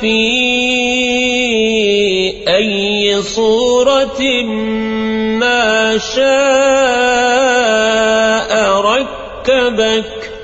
في أي صورة ما شاء ركبك